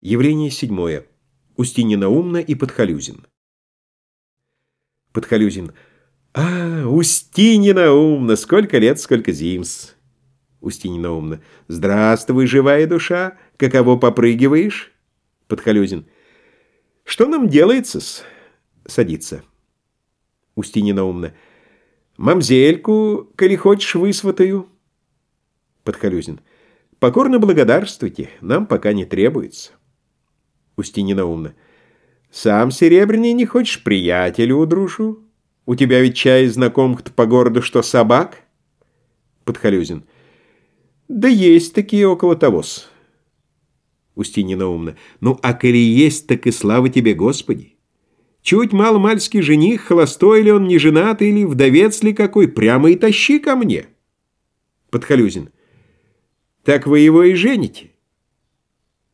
Явление седьмое. Устинина умна и Подхалюзин. Подхалюзин. А, Устинина умна, сколько лет, сколько зимс. Устинина умна. Здравствуй, живая душа, каково попрыгиваешь? Подхалюзин. Что нам делается-с? Садится. Устинина умна. Мамзельку, коли хочешь, высватаю. Подхалюзин. Покорно благодарствуйте, нам пока не требуется. Устинина умна. «Сам Серебряный не хочешь приятелю удрушу? У тебя ведь чай знакомых-то по городу, что собак?» Подхалюзин. «Да есть такие около того-с». Устинина умна. «Ну, а коли есть, так и слава тебе, Господи! Чуть мало-мальский жених, холостой ли он, не женатый ли, вдовец ли какой, прямо и тащи ко мне!» Подхалюзин. «Так вы его и жените?»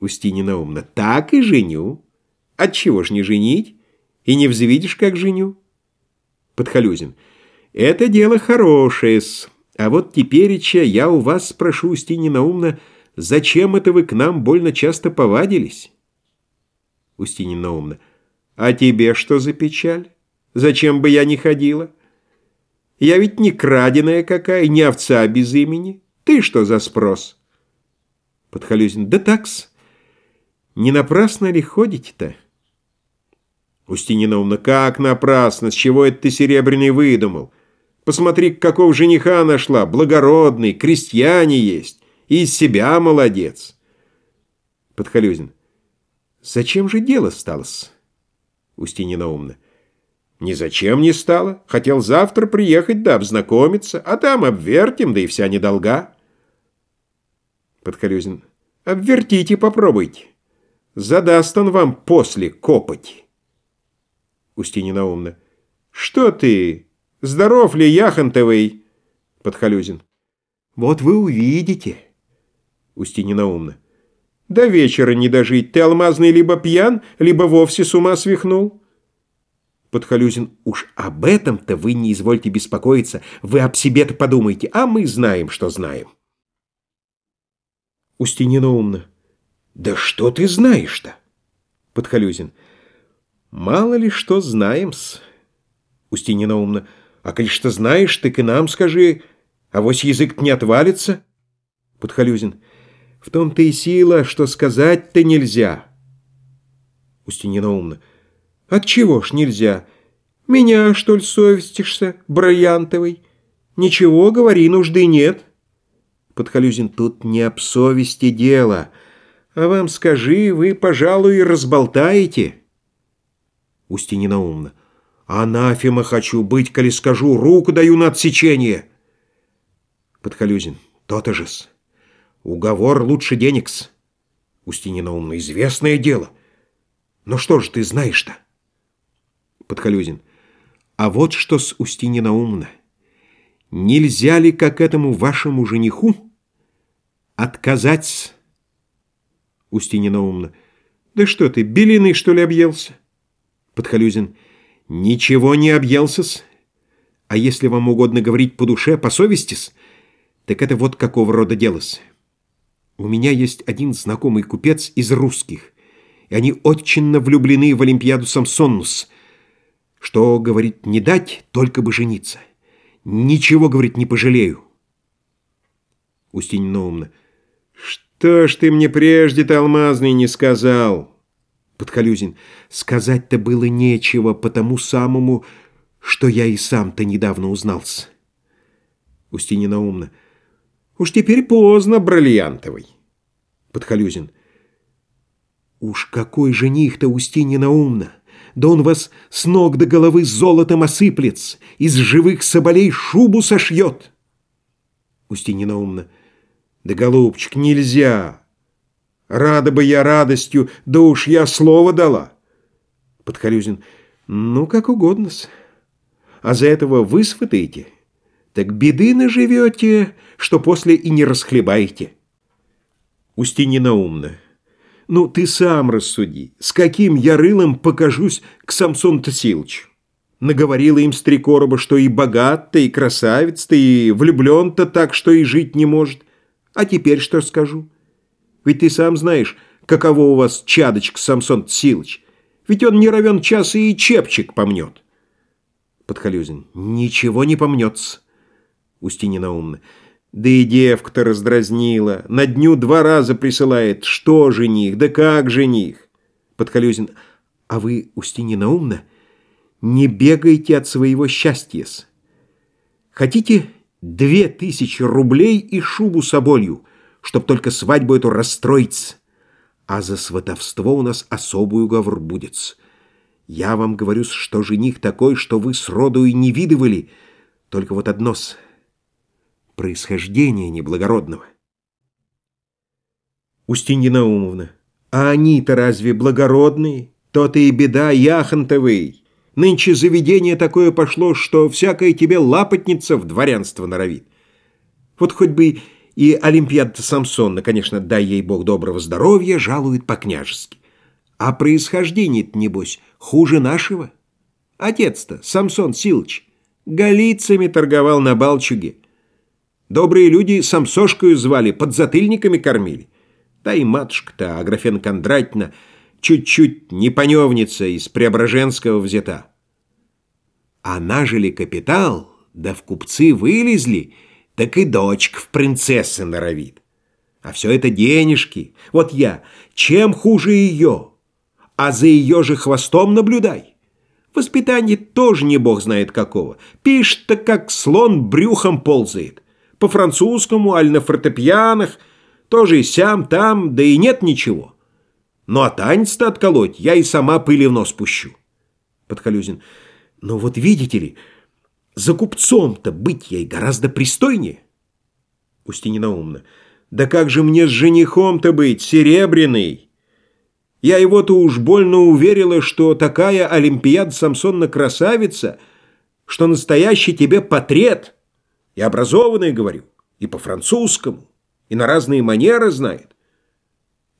Устинина умна. Так и женю. Отчего ж не женить? И не взвидишь, как женю? Подхалюзин. Это дело хорошее-с. А вот тепереча я у вас спрошу, Устинина умна, зачем это вы к нам больно часто повадились? Устинина умна. А тебе что за печаль? Зачем бы я не ходила? Я ведь не краденая какая, не овца без имени. Ты что за спрос? Подхалюзин. Да такс. Не напрасно ли ходите-то? Устининовна, как напрасно? С чего это ты серебряный выдумал? Посмотри, какого жениха нашла, благородный, крестьяне есть, и из себя молодец. Подхалюзин. Зачем же дело сталось? Устинина Не зачем не стало. Хотел завтра приехать да обзнакомиться, а там обвертим, да и вся недолга. Подхалюзин. Обвертите, попробуйте. Задаст он вам после копоть. Устинья Наумна. Что ты? Здоров ли, Яхонтовый? Подхалюзин. Вот вы увидите. Устинья Наумна. До вечера не дожить. Ты, алмазный, либо пьян, либо вовсе с ума свихнул. Подхалюзин. Уж об этом-то вы не извольте беспокоиться. Вы об себе-то подумайте, а мы знаем, что знаем. Устинья Наумна. «Да что ты знаешь-то?» Подхалюзин. «Мало ли что знаем-с». Устинина умна. «А коли что знаешь, так и нам скажи, а вось язык не отвалится». Подхалюзин. «В том-то и сила, что сказать-то нельзя». Устинина умна. «Отчего ж нельзя? Меня, что ли, совестишься, бриллиантовый? Ничего, говори, нужды нет». Подхалюзин. «Тут не об совести дело». А вам скажи, вы, пожалуй, разболтаете. Устинина умна. Анафема хочу быть, коли скажу, руку даю на отсечение. Подхалюзин. То-то же-с. Уговор лучше денег-с. Устинина умна. Известное дело. Но что же ты знаешь-то? Подхалюзин. А вот что с Устинина умна. Нельзя ли, как этому вашему жениху, отказать Устинина умна. «Да что ты, белиный, что ли, объелся?» Подхалюзин. «Ничего не объелся-с. А если вам угодно говорить по душе, по совести-с, так это вот какого рода дело-с. У меня есть один знакомый купец из русских, и они очень влюблены в Олимпиаду Самсоннус, что, говорит, не дать, только бы жениться. Ничего, говорит, не пожалею». Устинина умна. «Что ж ты мне прежде-то, алмазный, не сказал?» Подхалюзин. «Сказать-то было нечего по тому самому, что я и сам-то недавно узнался». Устинина умна. «Уж теперь поздно, бриллиантовый». Подхалюзин. «Уж какой жених-то Устинина умна! Да он вас с ног до головы золотом осыплет, из живых соболей шубу сошьет!» Устинина умна. Да, голубчик, нельзя. Рада бы я радостью, да уж я слово дала. Подхалюзин. Ну, как угодно-с. А за этого вы так беды наживете, что после и не расхлебаете. Устинина умна. Ну, ты сам рассуди, с каким я рылом покажусь к Самсону Тасиловичу. Наговорила им с три короба, что и богат-то, и красавец-то, и влюблен-то так, что и жить не может. А теперь что скажу? Ведь ты сам знаешь, каково у вас чадочка, Самсон Силыч. Ведь он не равен час и чепчик помнет. Подхалюзин. Ничего не помнется. Устинина умна. Да и девка-то раздразнила. На дню два раза присылает. Что жених? Да как жених? Подхалюзин. А вы, Устинина умна, не бегайте от своего счастья. -с. Хотите две тысячи рублей и шубу с оболью, чтоб только свадьбу эту расстроить? А за сватовство у нас особый уговор будет. Я вам говорю, что жених такой, что вы сроду и не видывали, только вот одно с происхождения неблагородного. Устинья Наумовна, а они-то разве благородные? То-то и беда, Яхонтовый. Нынче заведение такое пошло, что всякая тебе лапотница в дворянство норовит. Вот хоть бы и Олимпиад Самсонна, конечно, дай ей бог доброго здоровья, жалует по-княжески. А происхождение-то, небось, хуже нашего. Отец-то, Самсон Силыч, голицами торговал на Балчуге. Добрые люди Самсошкою звали, подзатыльниками кормили. Да и матушка-то, Аграфена Кондратьевна, чуть-чуть не поневница из Преображенского взята. А нажили капитал, да в купцы вылезли, так и дочка в принцессы норовит. А все это денежки. Вот я, чем хуже ее? А за ее же хвостом наблюдай. Воспитание тоже не бог знает какого. Пишет-то, как слон брюхом ползает. По-французскому, аль на фортепианах, тоже и сям, там, да и нет ничего. Ну а танец-то отколоть я и сама пыли в нос пущу. Подхалюзин. Ну вот видите ли, за купцом-то быть ей гораздо пристойнее. Устинина умна. Да как же мне с женихом-то быть, серебряный? Я его-то уж больно уверила, что такая Олимпиада Самсонна красавица, что настоящий тебе потрет. И образованный, говорю, и по-французскому, и на разные манеры знает.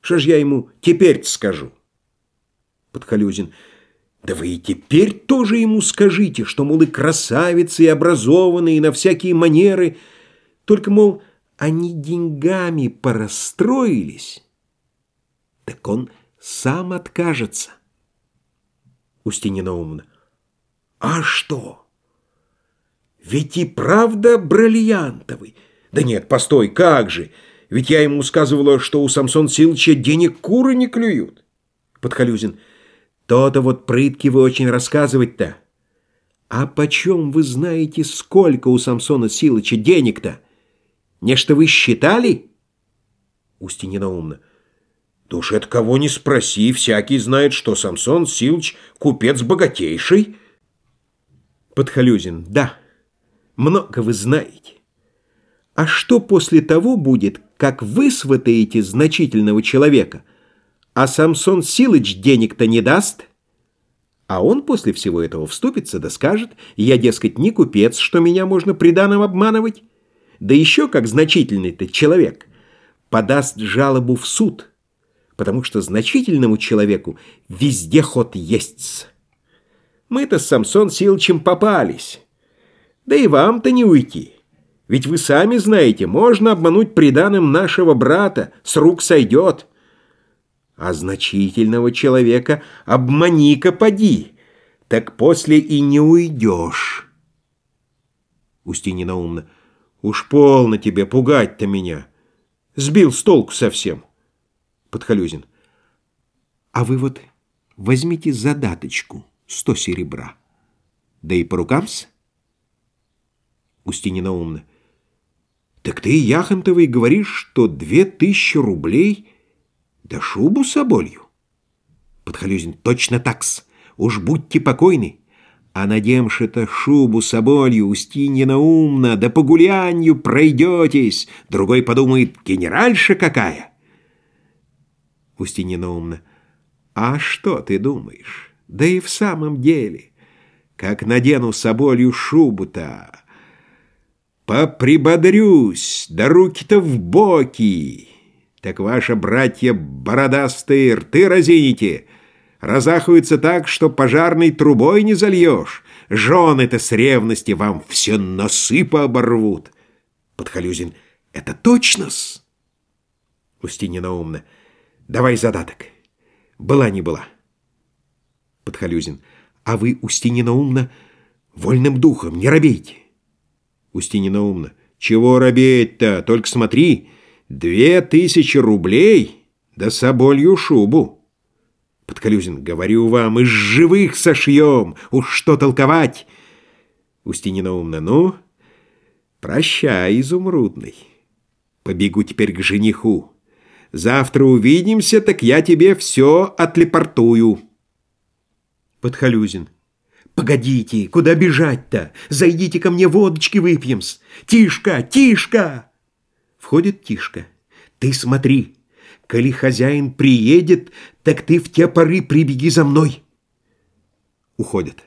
Что ж я ему теперь скажу? Подхалюзин. Да вы и теперь тоже ему скажите, что, мол, и красавицы, и образованные, и на всякие манеры. Только, мол, они деньгами порастроились. Так он сам откажется. Устинина умна. А что? Ведь и правда бриллиантовый. Да нет, постой, как же? Ведь я ему сказывала, что у Самсон Силыча денег куры не клюют. Подхалюзин. То-то вот прытки вы очень рассказывать-то. А почем вы знаете, сколько у Самсона Силыча денег-то? Нечто вы считали? Устинина умна. Да уж это кого не спроси, всякий знает, что Самсон Силыч купец богатейший. Подхалюзин. Да, много вы знаете. А что после того будет, как вы сватаете значительного человека, а Самсон Силыч денег-то не даст? А он после всего этого вступится да скажет, я, дескать, не купец, что меня можно приданым обманывать. Да еще как значительный-то человек подаст жалобу в суд, потому что значительному человеку везде ход есть. Мы-то с Самсон Силычем попались, да и вам-то не уйти. Ведь вы сами знаете, можно обмануть приданым нашего брата, с рук сойдет. А значительного человека обмани-ка поди, так после и не уйдешь. Устинина умна. Уж полно тебе пугать-то меня. Сбил с толку совсем. Подхалюзин. А вы вот возьмите задаточку, сто серебра. Да и по рукам-с? Устинина умна. Так ты, Яхонтовый, говоришь, что две тысячи рублей да шубу соболью? Подхалюзин, точно такс. Уж будьте покойны. А надемши-то шубу соболью, Устиньина умна, да по гулянью пройдетесь. Другой подумает, генеральша какая. Устиньина умна. А что ты думаешь? Да и в самом деле, как надену соболью шубу-то... Поприбодрюсь, да руки-то в боки. Так ваши братья бородастые рты разините, разахаются так, что пожарной трубой не зальешь. Жены-то с ревности вам все носы пооборвут. Подхалюзин, это точно-с? Устинина умна. Давай задаток. Была не была. Подхалюзин. А вы, Устинина умна, вольным духом, не робейте. Устинина умна. Чего робеть-то? Только смотри, две тысячи рублей да соболью шубу. Подколюзин, говорю вам, из живых сошьем, уж что толковать. Устинина умна, ну, прощай, изумрудный. Побегу теперь к жениху. Завтра увидимся, так я тебе все отлепортую. Подхалюзин. «Погодите, куда бежать-то? Зайдите ко мне, водочки выпьем-с! Тишка, Тишка!» Входит Тишка. «Ты смотри, коли хозяин приедет, так ты в те поры прибеги за мной!» Уходят.